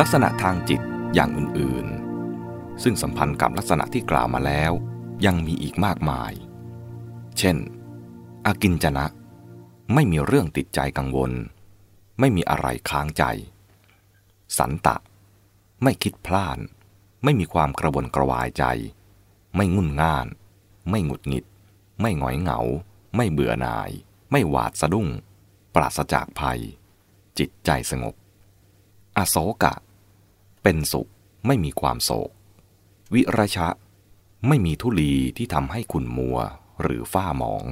ลักษณะทางจิตอย่างอื่นๆ ซึ่งสัมพันธ์กับลักษณะที่กล่าวมาแล้ว ยังมีอีกมากมาย เช่น อากินจนะ ไม่มีเรื่องติดใจกังวล ไม่มีอะไรค้างใจ สันตะ ไม่คิดพลาดไม่มีความกระวนกระวายใจ ไม่งุ่นง่าน ไม่หงุดหงิด ไม่หงอยเหงา ไม่เบื่อหน่าย ไม่หวาดสะดุ้ง ปราศจากภัย จิตใจสงบ อโศกะ เป็นสุขไม่มีความโศก วิรชะ ไม่มีทุลีที่ทำให้ขุนมัวหรือฝ้าหมอง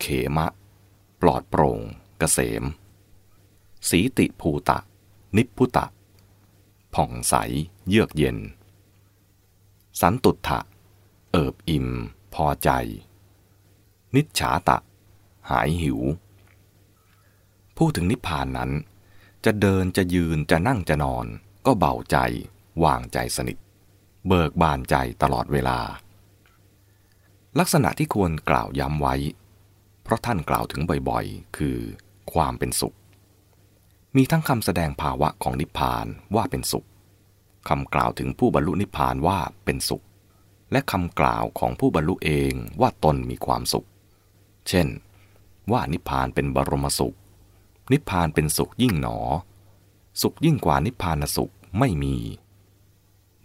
เขมะ ปลอดโปร่งกเกษม สีติภูตะ นิพุตะ ผ่องใส เยือกเย็น สันตุถะ เอิบอิ่ม พอใจ นิจฉาตะ หายหิว พูดถึงนิพพานนั้น จะเดินจะยืนจะนั่งจะนอน ก็เบาใจ วางใจสนิท เบิกบานใจตลอดเวลา ลักษณะที่ควรกล่าวย้ำไว้ เพราะท่านกล่าวถึงบ่อยๆ คือ ความเป็นสุข มีทั้งคำแสดงภาวะของนิพพานว่าเป็นสุขคำกล่าวถึงผู้บรรลุนิพพานว่าเป็นสุข และคำกล่าวของผู้บรรลุเองว่าตนมีความสุข เช่น ว่านิพพานเป็นบรมสุข นิพพานเป็นสุขยิ่งหนอ สุขยิ่งกว่านิพพานสุขไม่มี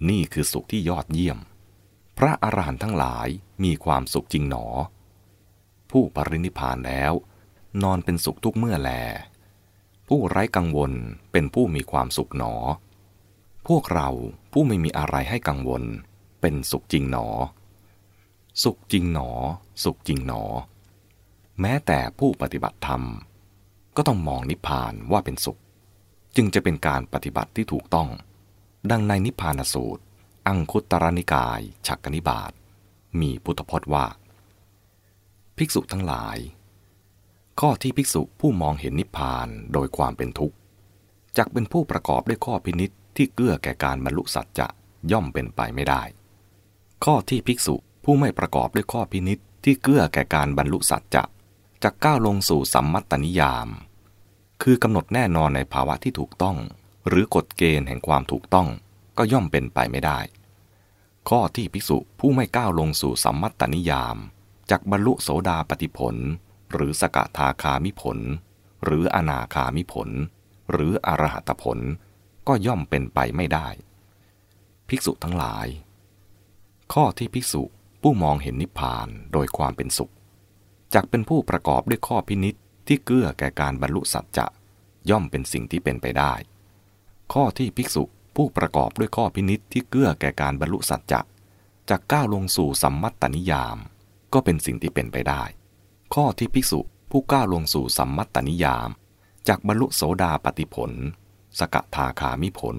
นี่คือสุขที่ยอดเยี่ยม พระอรหันต์ทั้งหลายมีความสุขจริงหนอ ผู้ปรินิพพานแล้ว นอนเป็นสุขทุกเมื่อแล ผู้ไร้กังวลเป็นผู้มีความสุขหนอ พวกเราผู้ไม่มีอะไรให้กังวล เป็นสุขจริงหนอ สุขจริงหนอ สุขจริงหนอ แม้แต่ผู้ปฏิบัติธรรม ก็ต้องมองนิพพานว่าเป็นสุข จึงจะเป็นการปฏิบัติที่ถูกต้อง ดังในนิพพานสูตร อังคุตรนิกาย ฉักกนิบาตมีพุทธพจน์ว่า ภิกษุทั้งหลาย ข้อที่ภิกษุผู้มองเห็นนิพพานโดยความเป็นทุกข์จักเป็นผู้ประกอบด้วยข้อพินิษที่เกื้อแก่การบรรลุสัจจะย่อมเป็นไปไม่ได้ ข้อที่ภิกษุผู้ไม่ประกอบด้วยข้อพินิษที่เกื้อแก่การบรรลุสัจจะ จะก้าวลงสู่สัมมัตตนิยาม คือกำหนดแน่นอนในภาวะที่ถูกต้อง หรือกฎเกณฑ์แห่งความถูกต้องก็ย่อมเป็นไปไม่ได้ ข้อที่ภิกษุผู้ไม่ก้าวลงสู่สัมมัตตนิยามจากบรรลุโสดาปติผล หรือสกทาคามิผล หรืออนาคามิผล หรืออรหัตผล ก็ย่อมเป็นไปไม่ได้ ภิกษุทั้งหลาย ข้อที่ภิกษุผู้มองเห็นนิพพานโดยความเป็นสุข จักเป็นผู้ประกอบด้วยข้อพินิษที่เกื้อแก่การบรรลุสัจจะย่อมเป็นสิ่งที่เป็นไปได้ ข้อที่ภิกษุผู้ประกอบด้วยข้อพินิษที่เกื้อแก่การบรรลุสัจจะจะก้าวลงสู่สัมมัตตนิยาม ก็เป็นสิ่งที่เป็นไปได้ ข้อที่ภิกษุผู้ก้าวลงสู่สัมมัตตนิยามจากบรรลุโสดาปติผล สกทาคามิผล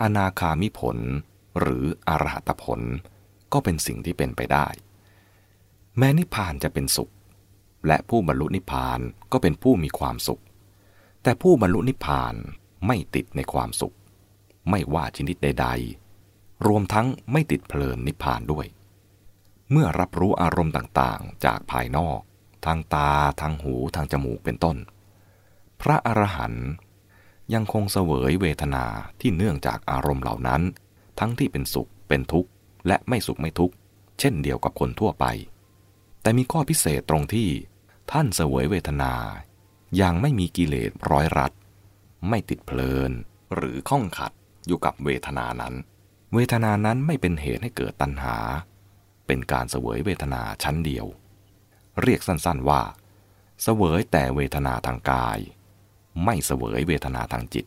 อนาคามิผล หรืออรหัตผล ก็เป็นสิ่งที่เป็นไปได้ แม้นิพพานจะเป็นสุข และผู้บรรลุนิพพานก็เป็นผู้มีความสุข แต่ผู้บรรลุนิพพานไม่ติดในความสุข ไม่ว่าชนิดใด ๆ รวมทั้งไม่ติดเพลินนิพพานด้วย เมื่อรับรู้อารมณ์ต่างๆ จากภายนอก ทางตา ทางหู ทางจมูก เป็นต้น พระอรหันต์ยังคงเสวยเวทนาที่เนื่องจากอารมณ์เหล่านั้น ทั้งที่เป็นสุข เป็นทุกข์ และไม่สุขไม่ทุกข์ เช่นเดียวกับคนทั่วไป แต่มีข้อพิเศษตรงที่ ท่านเสวยเวทนาอย่างไม่มีกิเลสร้อยรัด ไม่ติดเพลิน หรือข้องขัดอยู่กับเวทนานั้น เวทนานั้นไม่เป็นเหตุให้เกิดตัณหา เป็นการเสวยเวทนาชั้นเดียว เรียกสั้นๆว่า เสวยแต่เวทนาทางกาย ไม่เสวยเวทนาทางจิต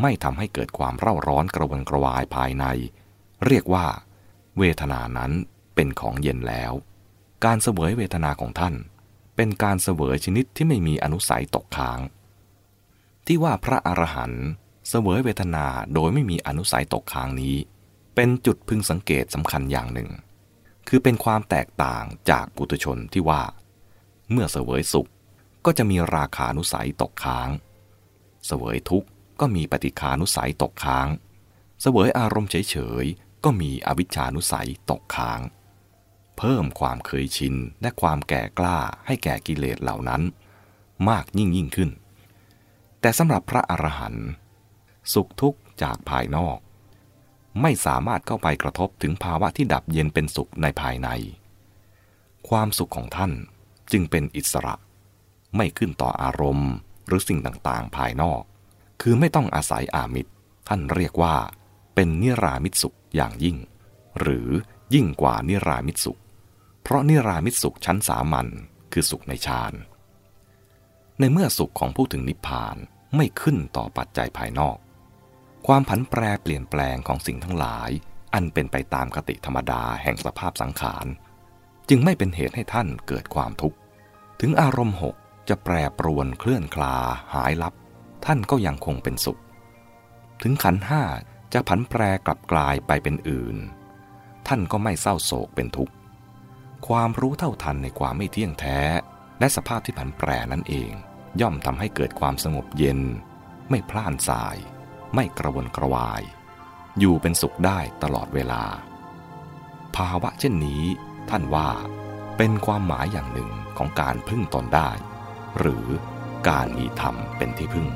ไม่ทำให้เกิดความเร่าร้อนกระวนกระวายภายใน เรียกว่า เวทนานั้นเป็นของเย็นแล้ว การเสวยเวทนาของท่าน เป็นการเสวยชนิดที่ไม่มีอนุสัยตกค้าง ที่ว่าพระอรหันต์เสวยเวทนาโดยไม่มีอนุสัยตกค้างนี้ เป็นจุดพึงสังเกตสำคัญอย่างหนึ่ง คือเป็นความแตกต่างจากปุถุชนที่ว่า เมื่อเสวยสุขก็จะมีราคานุสัยตกค้าง เสวยทุกข์ก็มีปฏิคานุสัยตกค้าง เสวยอารมณ์เฉยๆก็มีอวิชชานุสัยตกค้าง เพิ่มความเคยชินและความแก่กล้าให้แก่กิเลสเหล่านั้น มากยิ่งยิ่งขึ้น แต่สำหรับพระอรหันต์สุขทุกข์จากภายนอก ไม่สามารถเข้าไปกระทบถึงภาวะที่ดับเย็นเป็นสุขในภายใน ความสุขของท่านจึงเป็นอิสระ ไม่ขึ้นต่ออารมณ์หรือสิ่งต่างๆ ภายนอก คือไม่ต้องอาศัยอามิตร ท่านเรียกว่า เป็นนิรามิตสุขอย่างยิ่ง หรือยิ่งกว่านิรามิตสุข เพราะนิรามิตสุขชั้นสามัญคือสุขในฌาน ในเมื่อสุขของผู้ถึงนิพพานไม่ขึ้นต่อปัจจัยภายนอก ความผันแปรเปลี่ยนแปลงของสิ่งทั้งหลาย อันเป็นไปตามกติธรรมดาแห่งสภาพสังขาร จึงไม่เป็นเหตุให้ท่านเกิดความทุกข์ ถึงอารมณ์หกจะแปรปรวนเคลื่อนคลา หายลับ ท่านก็ยังคงเป็นสุข ถึงขันห้าจะผันแปรกลับกลายไปเป็นอื่น ท่านก็ไม่เศร้าโศกเป็นทุกข์ ความรู้เท่าทันในความไม่เที่ยงแท้ และสภาพที่ผันแปรนั่นเอง ย่อมทำให้เกิดความสงบเย็น ไม่พล่านสาย ไม่กระวนกระวาย อยู่เป็นสุขได้ตลอดเวลา ภาวะเช่นนี้ ท่านว่า เป็นความหมายอย่างหนึ่งของการพึ่งตนได้ หรือการมีธรรมเป็นที่พึ่ง